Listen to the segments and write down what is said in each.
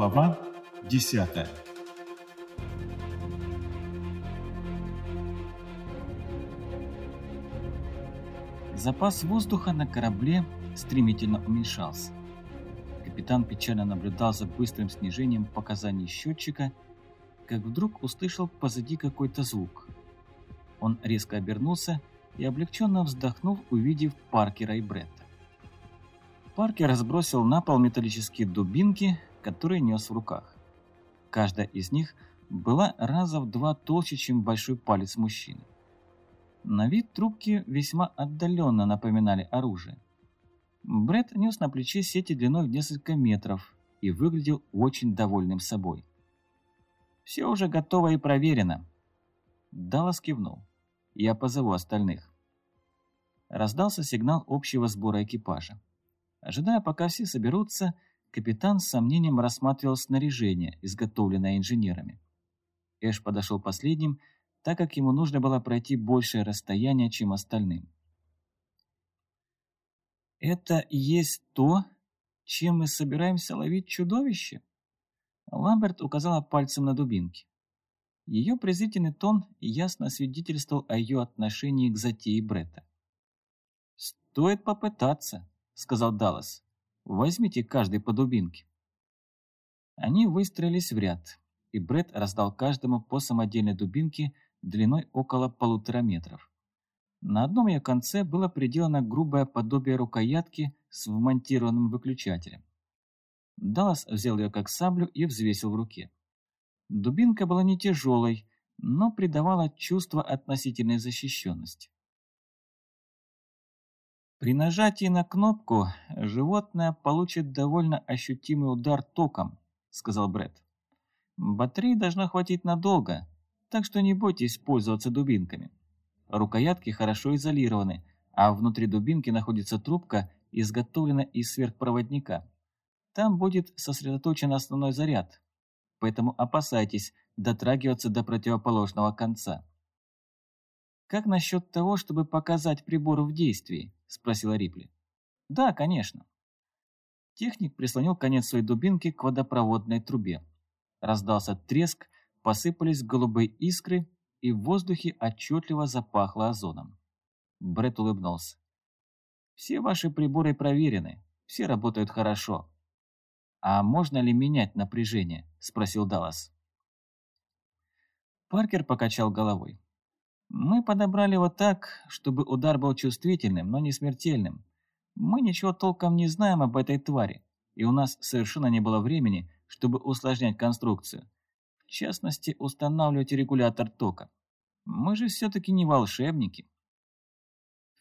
Глава 10 Запас воздуха на корабле стремительно уменьшался. Капитан печально наблюдал за быстрым снижением показаний счетчика, как вдруг услышал позади какой-то звук. Он резко обернулся и облегченно вздохнул, увидев Паркера и Бретта. Паркер разбросил на пол металлические дубинки, которые нес в руках. Каждая из них была раза в два толще, чем большой палец мужчины. На вид трубки весьма отдаленно напоминали оружие. Бред нес на плече сети длиной в несколько метров и выглядел очень довольным собой. «Все уже готово и проверено». Даллас кивнул. «Я позову остальных». Раздался сигнал общего сбора экипажа. Ожидая, пока все соберутся, капитан с сомнением рассматривал снаряжение, изготовленное инженерами. Эш подошел последним, так как ему нужно было пройти большее расстояние, чем остальным. «Это и есть то, чем мы собираемся ловить чудовище?» Ламберт указала пальцем на дубинки. Ее презрительный тон ясно свидетельствовал о ее отношении к затее Бретта. «Стоит попытаться», — сказал Даллас. «Возьмите каждый по дубинке». Они выстроились в ряд, и Бред раздал каждому по самодельной дубинке длиной около полутора метров. На одном ее конце было приделано грубое подобие рукоятки с вмонтированным выключателем. Даллас взял ее как саблю и взвесил в руке. Дубинка была не тяжелой, но придавала чувство относительной защищенности. При нажатии на кнопку животное получит довольно ощутимый удар током, сказал Бред. Батареи должно хватить надолго, так что не бойтесь пользоваться дубинками. Рукоятки хорошо изолированы, а внутри дубинки находится трубка, изготовленная из сверхпроводника. Там будет сосредоточен основной заряд, поэтому опасайтесь дотрагиваться до противоположного конца. «Как насчет того, чтобы показать прибор в действии?» – спросила Рипли. «Да, конечно». Техник прислонил конец своей дубинки к водопроводной трубе. Раздался треск, посыпались голубые искры, и в воздухе отчетливо запахло озоном. Бред улыбнулся. «Все ваши приборы проверены, все работают хорошо». «А можно ли менять напряжение?» – спросил Даллас. Паркер покачал головой. Мы подобрали его так, чтобы удар был чувствительным, но не смертельным. Мы ничего толком не знаем об этой твари, и у нас совершенно не было времени, чтобы усложнять конструкцию. В частности, устанавливать регулятор тока. Мы же все-таки не волшебники.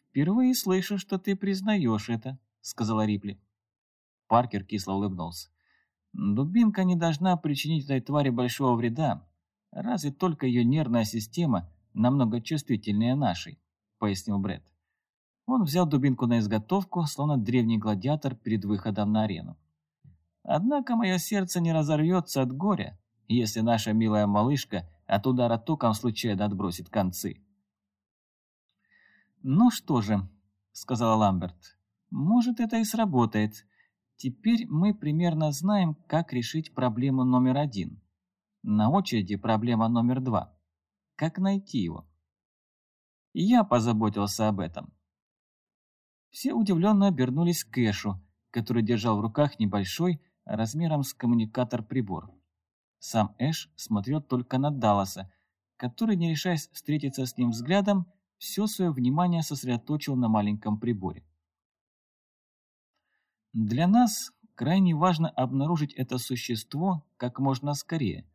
«Впервые слышу, что ты признаешь это», — сказала Рипли. Паркер кисло улыбнулся. «Дубинка не должна причинить этой твари большого вреда, разве только ее нервная система — намного чувствительнее нашей», — пояснил Бред. Он взял дубинку на изготовку, словно древний гладиатор перед выходом на арену. «Однако мое сердце не разорвется от горя, если наша милая малышка от удара током случайно отбросит концы». «Ну что же», — сказала Ламберт, — «может, это и сработает. Теперь мы примерно знаем, как решить проблему номер один. На очереди проблема номер два. Как найти его? я позаботился об этом. Все удивленно обернулись к Эшу, который держал в руках небольшой, размером с коммуникатор прибор. Сам Эш смотрел только на Далласа, который, не решаясь встретиться с ним взглядом, все свое внимание сосредоточил на маленьком приборе. Для нас крайне важно обнаружить это существо как можно скорее,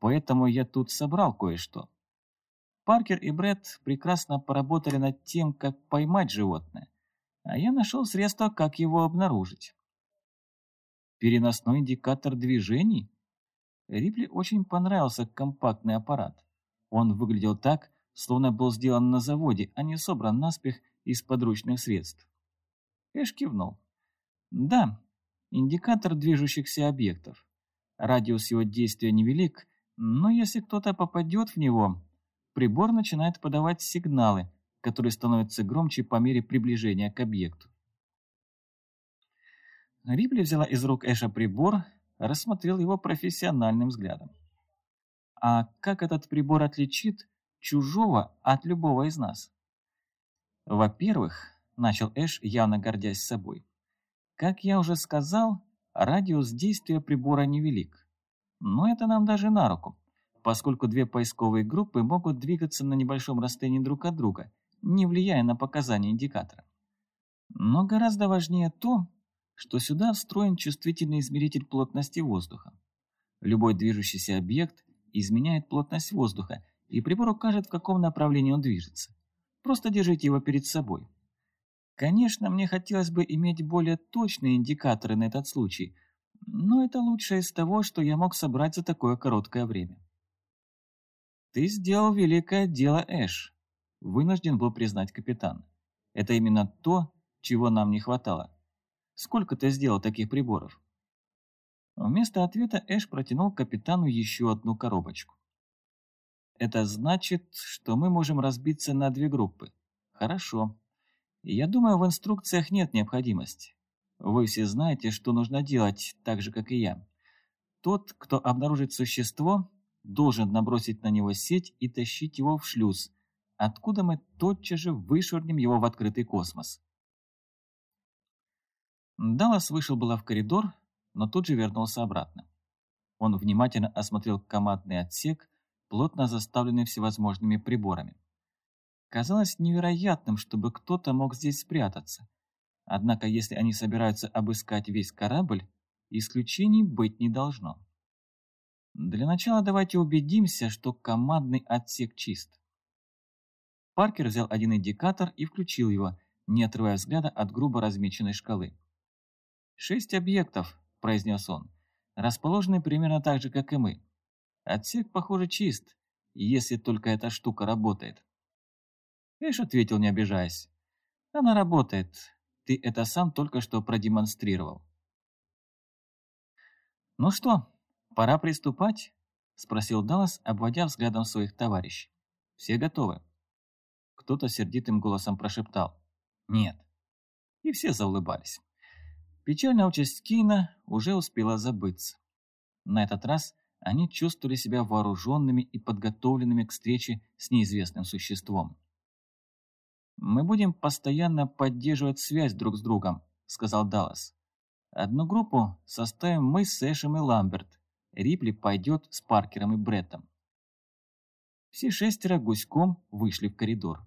поэтому я тут собрал кое-что. Паркер и Бред прекрасно поработали над тем, как поймать животное, а я нашел средство, как его обнаружить. Переносной индикатор движений? Рипли очень понравился компактный аппарат. Он выглядел так, словно был сделан на заводе, а не собран наспех из подручных средств. Эш кивнул. Да, индикатор движущихся объектов. Радиус его действия невелик, но если кто-то попадет в него, прибор начинает подавать сигналы, которые становятся громче по мере приближения к объекту. Рипли взяла из рук Эша прибор, рассмотрел его профессиональным взглядом. А как этот прибор отличит чужого от любого из нас? Во-первых, начал Эш, явно гордясь собой, как я уже сказал, радиус действия прибора невелик. Но это нам даже на руку, поскольку две поисковые группы могут двигаться на небольшом расстоянии друг от друга, не влияя на показания индикатора. Но гораздо важнее то, что сюда встроен чувствительный измеритель плотности воздуха. Любой движущийся объект изменяет плотность воздуха, и прибор укажет, в каком направлении он движется. Просто держите его перед собой. Конечно, мне хотелось бы иметь более точные индикаторы на этот случай, но это лучшее из того, что я мог собрать за такое короткое время. «Ты сделал великое дело, Эш», — вынужден был признать капитан. «Это именно то, чего нам не хватало. Сколько ты сделал таких приборов?» Вместо ответа Эш протянул капитану еще одну коробочку. «Это значит, что мы можем разбиться на две группы. Хорошо. Я думаю, в инструкциях нет необходимости. Вы все знаете, что нужно делать, так же, как и я. Тот, кто обнаружит существо, должен набросить на него сеть и тащить его в шлюз, откуда мы тотчас же вышвырнем его в открытый космос. Даллас вышел было в коридор, но тут же вернулся обратно. Он внимательно осмотрел командный отсек, плотно заставленный всевозможными приборами. Казалось невероятным, чтобы кто-то мог здесь спрятаться. Однако, если они собираются обыскать весь корабль, исключений быть не должно. Для начала давайте убедимся, что командный отсек чист. Паркер взял один индикатор и включил его, не отрывая взгляда от грубо размеченной шкалы. «Шесть объектов», — произнес он, — «расположены примерно так же, как и мы. Отсек, похоже, чист, если только эта штука работает». Эш ответил, не обижаясь. «Она работает. Ты это сам только что продемонстрировал». «Ну что, пора приступать?» — спросил Даллас, обводя взглядом своих товарищей. «Все готовы?» Кто-то сердитым голосом прошептал. «Нет». И все заулыбались. Печальная участь Кейна уже успела забыться. На этот раз они чувствовали себя вооруженными и подготовленными к встрече с неизвестным существом. «Мы будем постоянно поддерживать связь друг с другом», — сказал Даллас. «Одну группу составим мы с Эшем и Ламберт. Рипли пойдет с Паркером и Бреттом». Все шестеро гуськом вышли в коридор.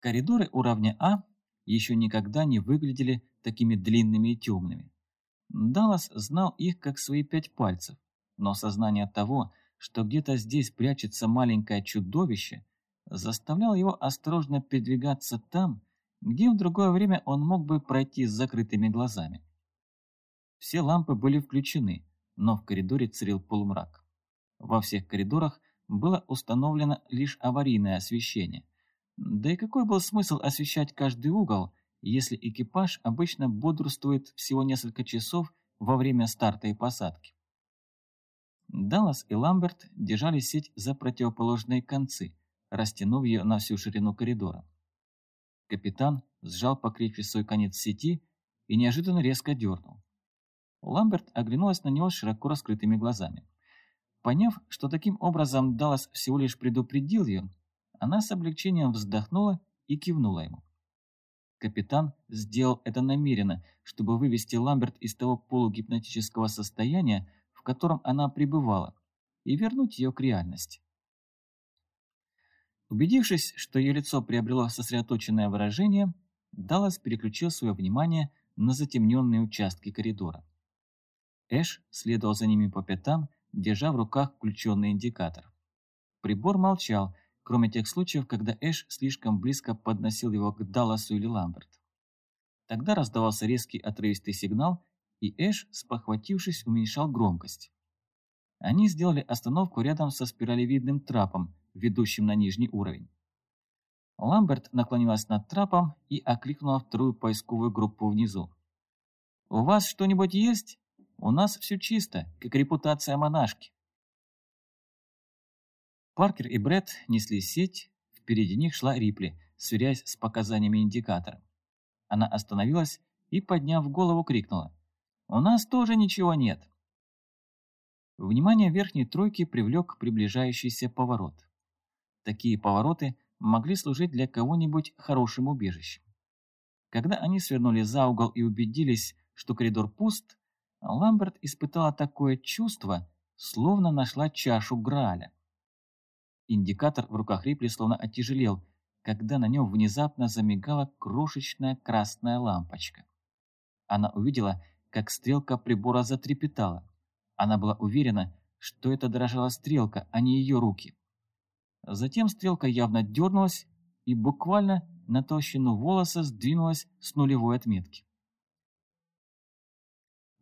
Коридоры уровня А еще никогда не выглядели такими длинными и темными. Даллас знал их как свои пять пальцев, но сознание того, что где-то здесь прячется маленькое чудовище, заставлял его осторожно передвигаться там, где в другое время он мог бы пройти с закрытыми глазами. Все лампы были включены, но в коридоре царил полумрак. Во всех коридорах было установлено лишь аварийное освещение. Да и какой был смысл освещать каждый угол, если экипаж обычно бодрствует всего несколько часов во время старта и посадки? Даллас и Ламберт держали сеть за противоположные концы – растянув ее на всю ширину коридора. Капитан сжал покрепче свой конец сети и неожиданно резко дернул. Ламберт оглянулась на него широко раскрытыми глазами. Поняв, что таким образом Даллас всего лишь предупредил ее, она с облегчением вздохнула и кивнула ему. Капитан сделал это намеренно, чтобы вывести Ламберт из того полугипнотического состояния, в котором она пребывала, и вернуть ее к реальности. Убедившись, что ее лицо приобрело сосредоточенное выражение, Даллас переключил свое внимание на затемненные участки коридора. Эш следовал за ними по пятам, держа в руках включенный индикатор. Прибор молчал, кроме тех случаев, когда Эш слишком близко подносил его к Далласу или Ламберт. Тогда раздавался резкий отрывистый сигнал, и Эш, спохватившись, уменьшал громкость. Они сделали остановку рядом со спиралевидным трапом, ведущим на нижний уровень. Ламберт наклонилась над трапом и окликнула вторую поисковую группу внизу. «У вас что-нибудь есть? У нас все чисто, как репутация монашки». Паркер и Бред несли сеть, впереди них шла Рипли, сверяясь с показаниями индикатора. Она остановилась и, подняв голову, крикнула. У нас тоже ничего нет. Внимание верхней тройки привлек приближающийся поворот. Такие повороты могли служить для кого-нибудь хорошим убежищем. Когда они свернули за угол и убедились, что коридор пуст, Ламберт испытала такое чувство, словно нашла чашу Грааля. Индикатор в руках Рипли словно оттяжелел, когда на нем внезапно замигала крошечная красная лампочка. Она увидела, как стрелка прибора затрепетала. Она была уверена, что это дрожала стрелка, а не ее руки. Затем стрелка явно дернулась и буквально на толщину волоса сдвинулась с нулевой отметки.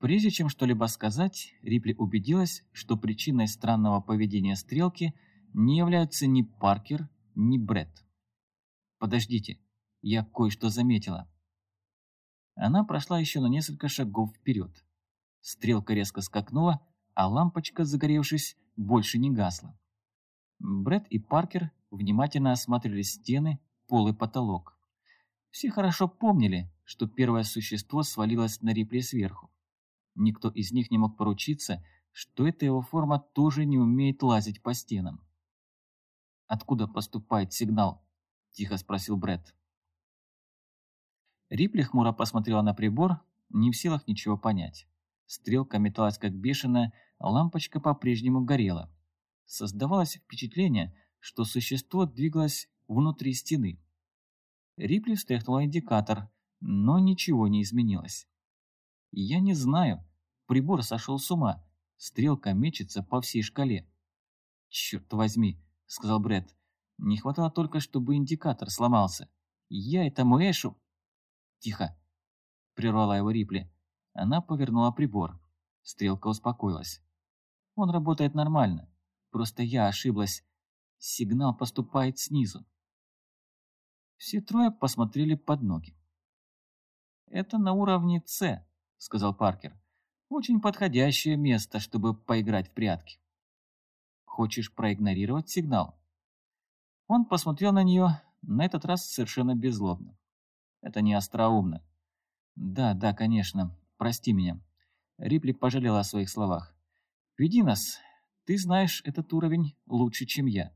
Прежде чем что-либо сказать, Рипли убедилась, что причиной странного поведения стрелки не являются ни Паркер, ни Бред. «Подождите, я кое-что заметила». Она прошла еще на несколько шагов вперед. Стрелка резко скакнула, а лампочка, загоревшись, больше не гасла. Бред и Паркер внимательно осматривали стены, пол и потолок. Все хорошо помнили, что первое существо свалилось на Рипли сверху. Никто из них не мог поручиться, что эта его форма тоже не умеет лазить по стенам. «Откуда поступает сигнал?» – тихо спросил Бред. Рипли хмуро посмотрела на прибор, не в силах ничего понять. Стрелка металась как бешеная, лампочка по-прежнему горела. Создавалось впечатление, что существо двигалось внутри стены. Рипли встряхнула индикатор, но ничего не изменилось. Я не знаю. Прибор сошел с ума. Стрелка мечется по всей шкале. «Черт возьми», — сказал Бред. «Не хватало только, чтобы индикатор сломался. Я этому Эшу...» «Тихо», — прервала его Рипли. Она повернула прибор. Стрелка успокоилась. «Он работает нормально. Просто я ошиблась. Сигнал поступает снизу». Все трое посмотрели под ноги. «Это на уровне С», — сказал Паркер. «Очень подходящее место, чтобы поиграть в прятки». «Хочешь проигнорировать сигнал?» Он посмотрел на нее, на этот раз совершенно беззлобно. «Это не остроумно». «Да, да, конечно. Прости меня». Рипли пожалела о своих словах. «Веди нас. Ты знаешь этот уровень лучше, чем я».